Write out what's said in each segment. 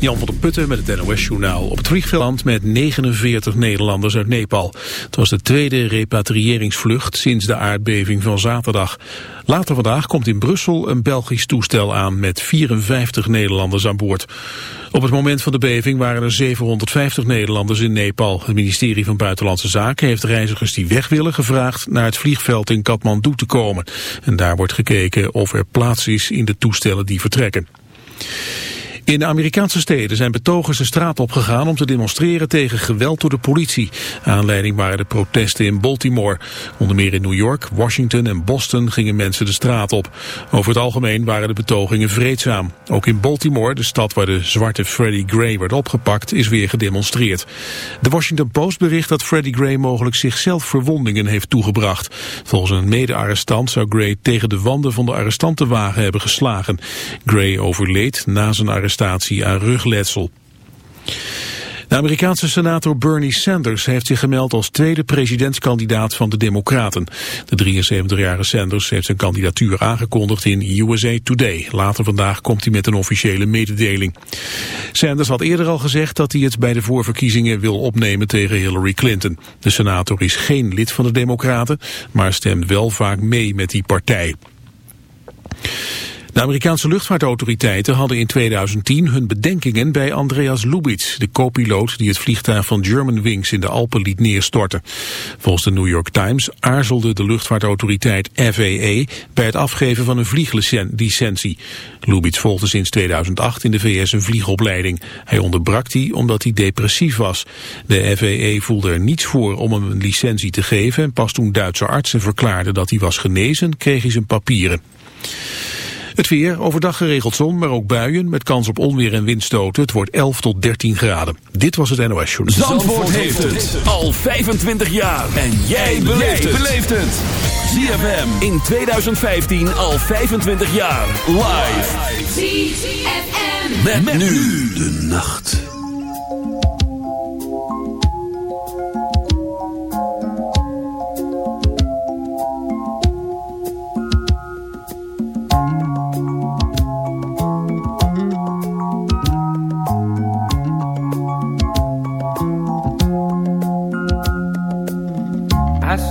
Jan van der Putten met het NOS-journaal. Op het vliegveld met 49 Nederlanders uit Nepal. Het was de tweede repatriëringsvlucht sinds de aardbeving van zaterdag. Later vandaag komt in Brussel een Belgisch toestel aan met 54 Nederlanders aan boord. Op het moment van de beving waren er 750 Nederlanders in Nepal. Het ministerie van Buitenlandse Zaken heeft reizigers die weg willen gevraagd naar het vliegveld in Kathmandu te komen. En daar wordt gekeken of er plaats is in de toestellen die vertrekken. In de Amerikaanse steden zijn betogers de straat opgegaan om te demonstreren tegen geweld door de politie. Aanleiding waren de protesten in Baltimore. Onder meer in New York, Washington en Boston gingen mensen de straat op. Over het algemeen waren de betogingen vreedzaam. Ook in Baltimore, de stad waar de zwarte Freddie Gray werd opgepakt, is weer gedemonstreerd. De Washington Post bericht dat Freddie Gray mogelijk zichzelf verwondingen heeft toegebracht. Volgens een mede-arrestant zou Gray tegen de wanden van de arrestantenwagen hebben geslagen. Gray overleed na zijn arrestatie aan rugletsel. De Amerikaanse senator Bernie Sanders heeft zich gemeld als tweede presidentskandidaat van de Democraten. De 73-jarige Sanders heeft zijn kandidatuur aangekondigd in USA Today. Later vandaag komt hij met een officiële mededeling. Sanders had eerder al gezegd dat hij het bij de voorverkiezingen wil opnemen tegen Hillary Clinton. De senator is geen lid van de Democraten, maar stemt wel vaak mee met die partij. De Amerikaanse luchtvaartautoriteiten hadden in 2010 hun bedenkingen bij Andreas Lubitz, de co-piloot die het vliegtuig van Germanwings in de Alpen liet neerstorten. Volgens de New York Times aarzelde de luchtvaartautoriteit FAA bij het afgeven van een vlieglicentie. Lubitz volgde sinds 2008 in de VS een vliegopleiding. Hij onderbrak die omdat hij depressief was. De FAA voelde er niets voor om hem een licentie te geven en pas toen Duitse artsen verklaarden dat hij was genezen, kreeg hij zijn papieren. Het weer, overdag geregeld zon, maar ook buien met kans op onweer en windstoten. Het wordt 11 tot 13 graden. Dit was het NOS Journal. Zandvoort, Zandvoort heeft het al 25 jaar. En jij beleeft het. ZFM in 2015 al 25 jaar. Live. ZFM. Met, met nu de nacht.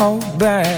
I've known.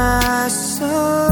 my soul.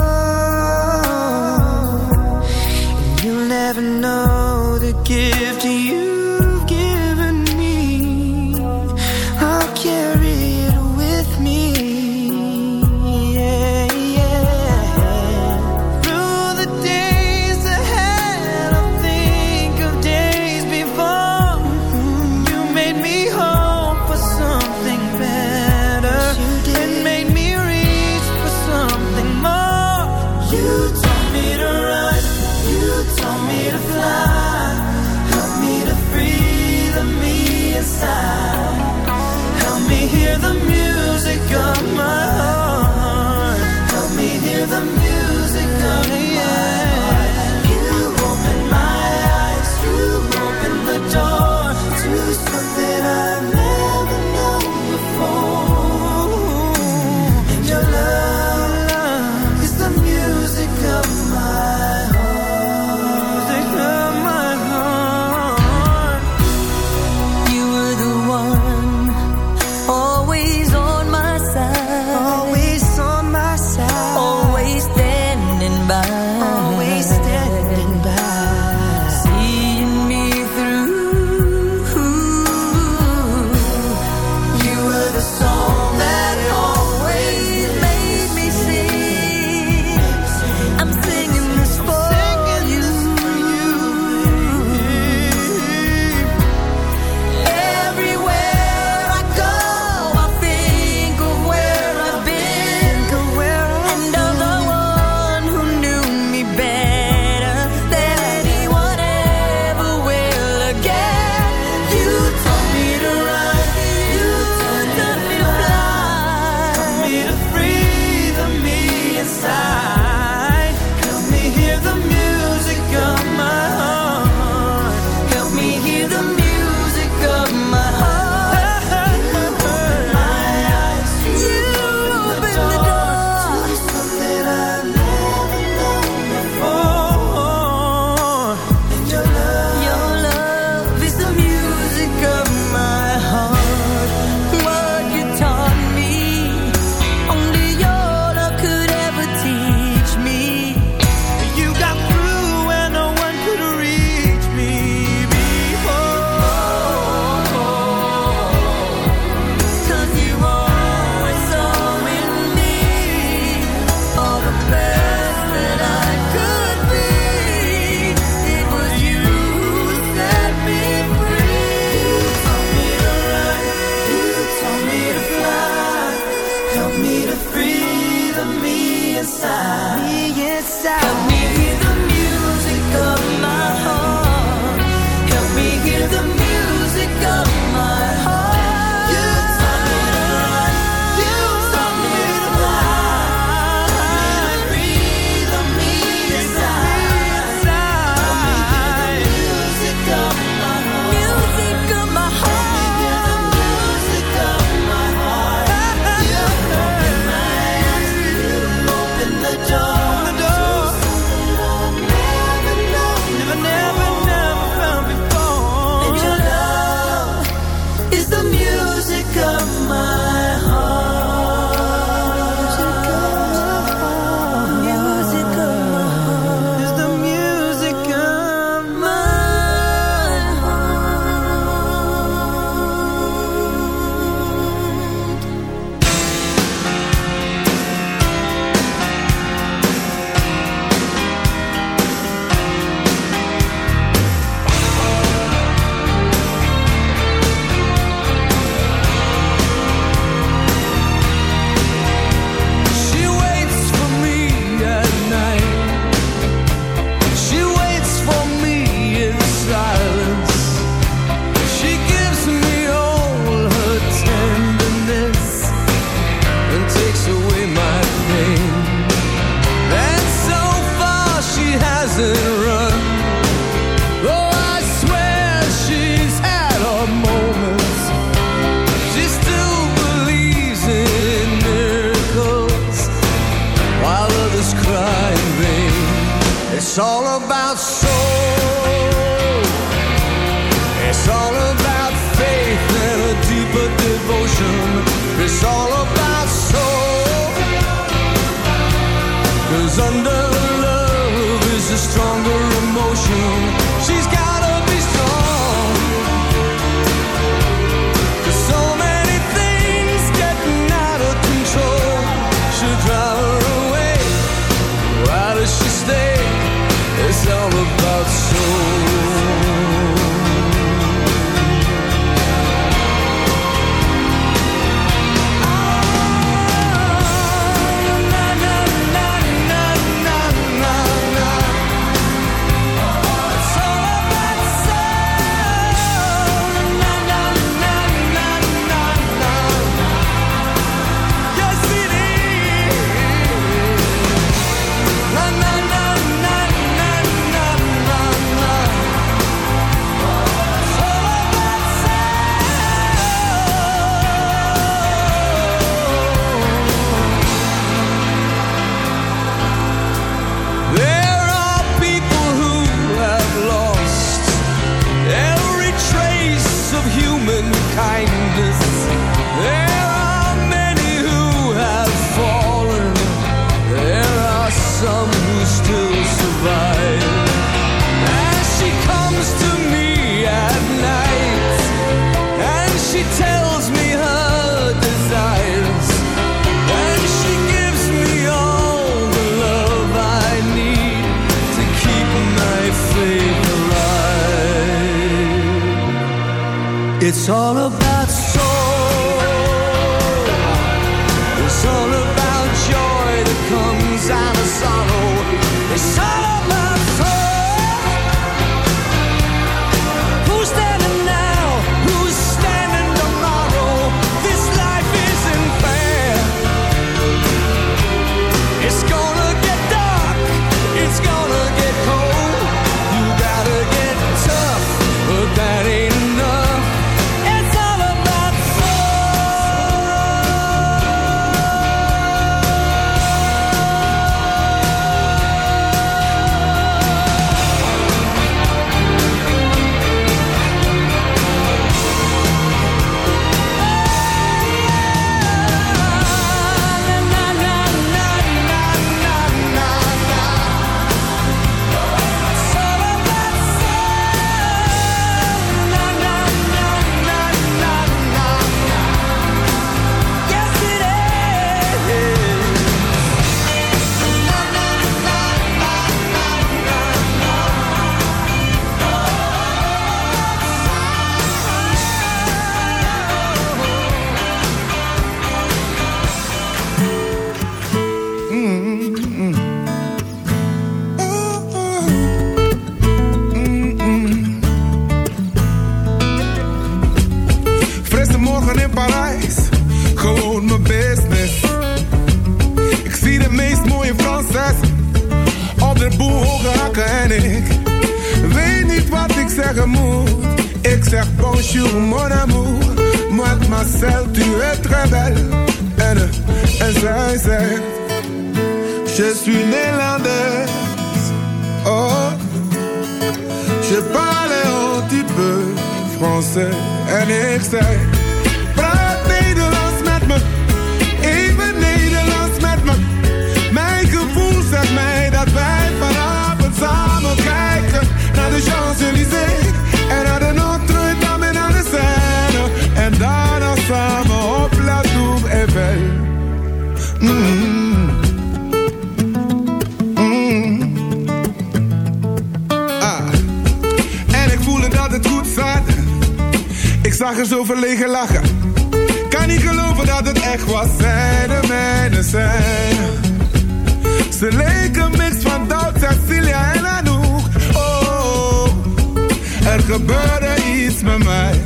gebeurde iets met mij.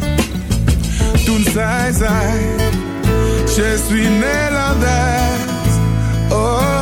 Toen zei zij, je suis Nederlander. Oh.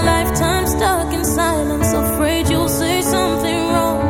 Come something come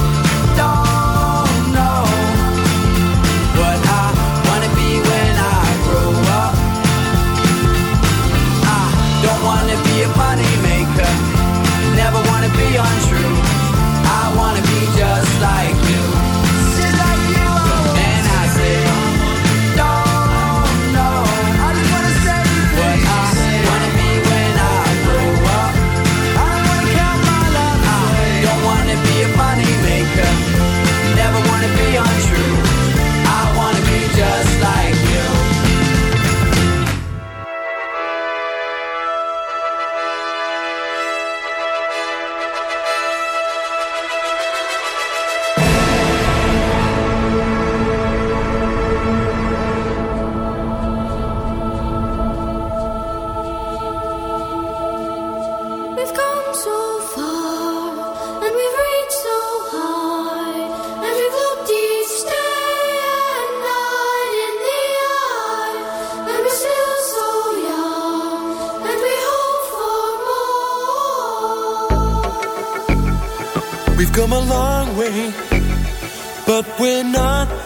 like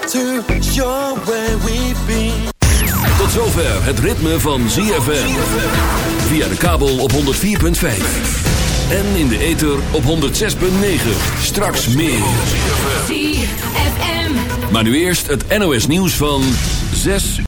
too sure where we've been. Tot zover het ritme van ZFM. Via de kabel op 104.5. En in de ether op 106.9. Straks meer. ZFM. Maar nu eerst het NOS nieuws van 6